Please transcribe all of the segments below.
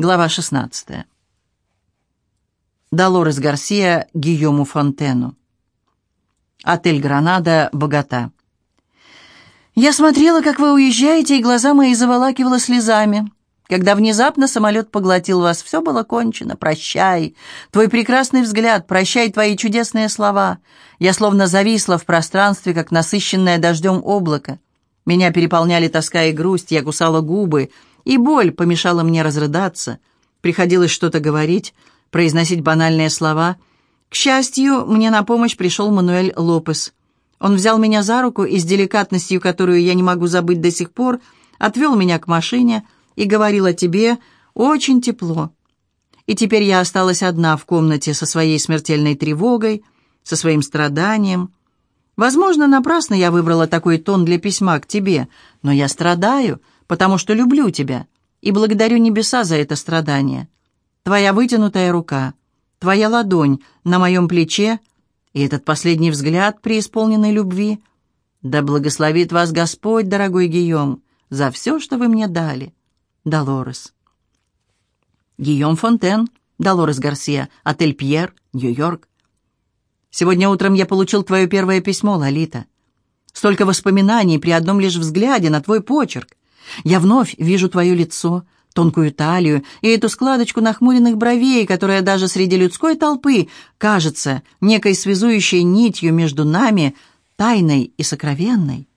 Глава 16. Долорес Гарсия Гийому Фонтену. Отель «Гранада», Богата. Я смотрела, как вы уезжаете, и глаза мои заволакивало слезами. Когда внезапно самолет поглотил вас, все было кончено. Прощай. Твой прекрасный взгляд, прощай твои чудесные слова. Я словно зависла в пространстве, как насыщенное дождем облако. Меня переполняли тоска и грусть, я кусала губы — и боль помешала мне разрыдаться. Приходилось что-то говорить, произносить банальные слова. К счастью, мне на помощь пришел Мануэль Лопес. Он взял меня за руку и с деликатностью, которую я не могу забыть до сих пор, отвел меня к машине и говорил о тебе очень тепло. И теперь я осталась одна в комнате со своей смертельной тревогой, со своим страданием. Возможно, напрасно я выбрала такой тон для письма к тебе, но я страдаю, потому что люблю тебя и благодарю небеса за это страдание. Твоя вытянутая рука, твоя ладонь на моем плече и этот последний взгляд, преисполненный любви. Да благословит вас Господь, дорогой Гийом, за все, что вы мне дали. Долорес. Гийом Фонтен, Долорес Гарсия, отель Пьер, Нью-Йорк. Сегодня утром я получил твое первое письмо, Лолита. Столько воспоминаний при одном лишь взгляде на твой почерк. Я вновь вижу твое лицо, тонкую талию и эту складочку нахмуренных бровей, которая даже среди людской толпы кажется некой связующей нитью между нами, тайной и сокровенной.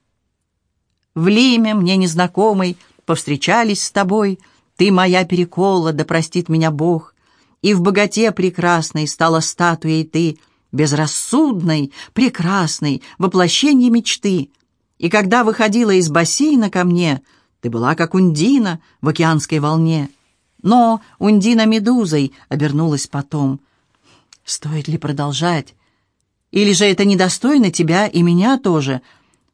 В Лиме, мне незнакомый, повстречались с тобой, ты моя перекола, да простит меня Бог, и в богате прекрасной стала статуей ты, безрассудной, прекрасной, воплощение мечты. И когда выходила из бассейна ко мне — ты была как Ундина в океанской волне. Но Ундина медузой обернулась потом. Стоит ли продолжать? Или же это недостойно тебя и меня тоже?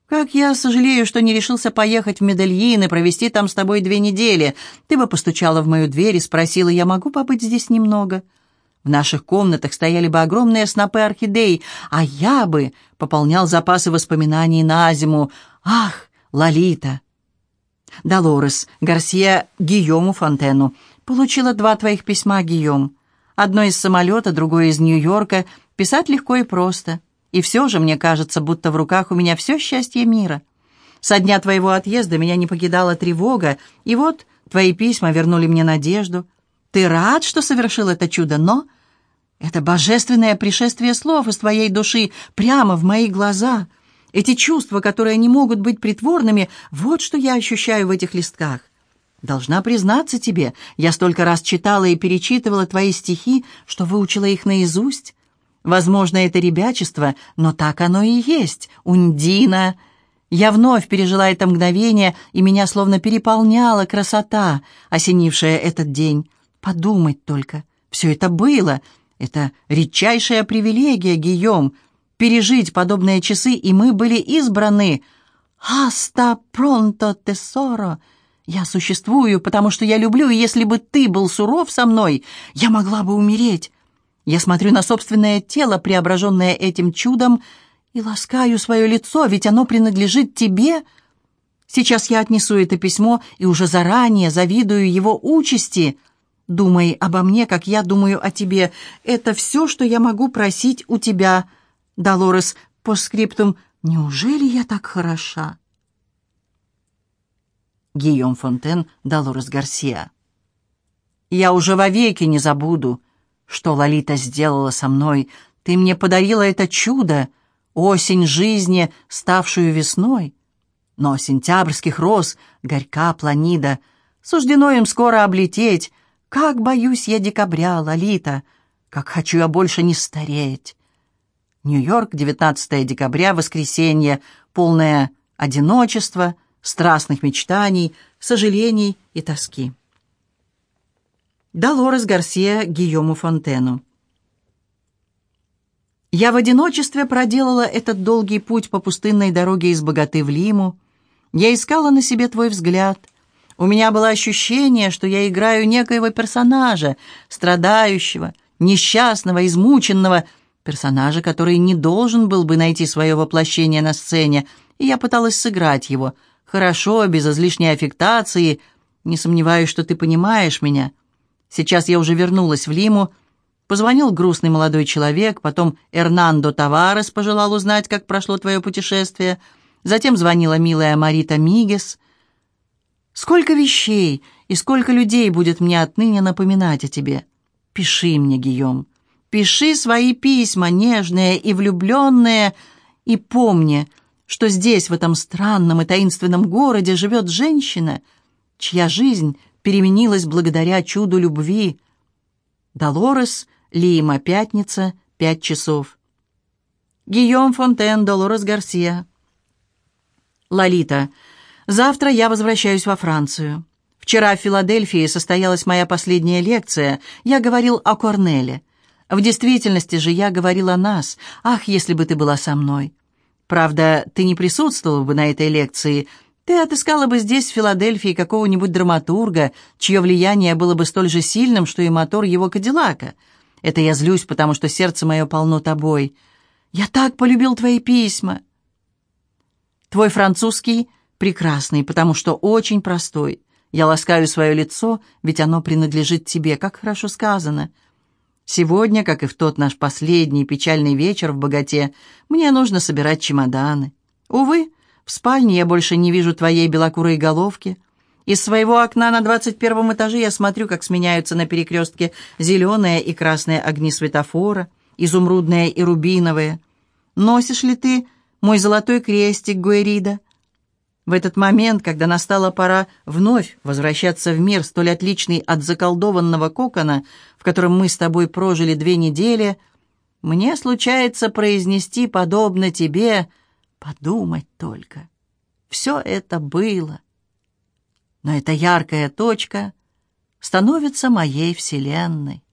Как я сожалею, что не решился поехать в Медельин и провести там с тобой две недели. Ты бы постучала в мою дверь и спросила, я могу побыть здесь немного?» В наших комнатах стояли бы огромные снопы орхидей, а я бы пополнял запасы воспоминаний на зиму. Ах, Лолита! Долорес, Гарсия Гийому Фонтену. Получила два твоих письма, Гийом. Одно из самолета, другое из Нью-Йорка. Писать легко и просто. И все же мне кажется, будто в руках у меня все счастье мира. Со дня твоего отъезда меня не покидала тревога, и вот твои письма вернули мне надежду. Ты рад, что совершил это чудо, но... Это божественное пришествие слов из твоей души прямо в мои глаза — эти чувства, которые не могут быть притворными, вот что я ощущаю в этих листках. Должна признаться тебе, я столько раз читала и перечитывала твои стихи, что выучила их наизусть. Возможно, это ребячество, но так оно и есть. Ундина. Я вновь пережила это мгновение, и меня словно переполняла красота, осенившая этот день. Подумать только, все это было. Это редчайшая привилегия, Гийом — пережить подобные часы, и мы были избраны. «Аста пронто тесоро!» Я существую, потому что я люблю, и если бы ты был суров со мной, я могла бы умереть. Я смотрю на собственное тело, преображенное этим чудом, и ласкаю свое лицо, ведь оно принадлежит тебе. Сейчас я отнесу это письмо и уже заранее завидую его участи. Думай обо мне, как я думаю о тебе. Это все, что я могу просить у тебя». Долорес по скриптум «Неужели я так хороша?» Гийом Фонтен, Долорес Гарсия. «Я уже вовеки не забуду, что Лолита сделала со мной. Ты мне подарила это чудо, осень жизни, ставшую весной. Но сентябрьских роз, горька планида, суждено им скоро облететь. Как боюсь я декабря, Лолита, как хочу я больше не стареть. Нью-Йорк, 19 декабря, воскресенье, полное одиночества, страстных мечтаний, сожалений и тоски. Долорес Гарсия Гийому Фонтену. Я в одиночестве проделала этот долгий путь по пустынной дороге из Богаты в Лиму. Я искала на себе твой взгляд. У меня было ощущение, что я играю некоего персонажа, страдающего, несчастного, измученного, персонажа, который не должен был бы найти свое воплощение на сцене, и я пыталась сыграть его. Хорошо, без излишней аффектации. Не сомневаюсь, что ты понимаешь меня. Сейчас я уже вернулась в Лиму, Позвонил грустный молодой человек, потом Эрнандо Таварес пожелал узнать, как прошло твое путешествие. Затем звонила милая Марита Мигес. Сколько вещей и сколько людей будет мне отныне напоминать о тебе. Пиши мне, Гийом, пиши свои письма, нежные и влюбленные, и помни, что здесь, в этом странном и таинственном городе, живет женщина, чья жизнь переменилась благодаря чуду любви. Долорес — Лима, пятница, пять часов. Гийом Фонтен, Долорес Гарсия. Лолита. Завтра я возвращаюсь во Францию. Вчера в Филадельфии состоялась моя последняя лекция. Я говорил о Корнеле. В действительности же я говорил о нас. Ах, если бы ты была со мной. Правда, ты не присутствовала бы на этой лекции, ты отыскала бы здесь, в Филадельфии, какого-нибудь драматурга, чье влияние было бы столь же сильным, что и мотор его Кадиллака — это я злюсь, потому что сердце мое полно тобой. Я так полюбил твои письма. Твой французский прекрасный, потому что очень простой. Я ласкаю свое лицо, ведь оно принадлежит тебе, как хорошо сказано. Сегодня, как и в тот наш последний печальный вечер в богате, мне нужно собирать чемоданы. Увы, в спальне я больше не вижу твоей белокурой головки — из своего окна на двадцать первом этаже я смотрю, как сменяются на перекрестке зеленые и красные огни светофора, изумрудные и рубиновые. Носишь ли ты мой золотой крестик, Гуэрида? В этот момент, когда настала пора вновь возвращаться в мир, столь отличный от заколдованного кокона, в котором мы с тобой прожили две недели, мне случается произнести, подобно тебе, подумать только. Все это было но эта яркая точка становится моей вселенной.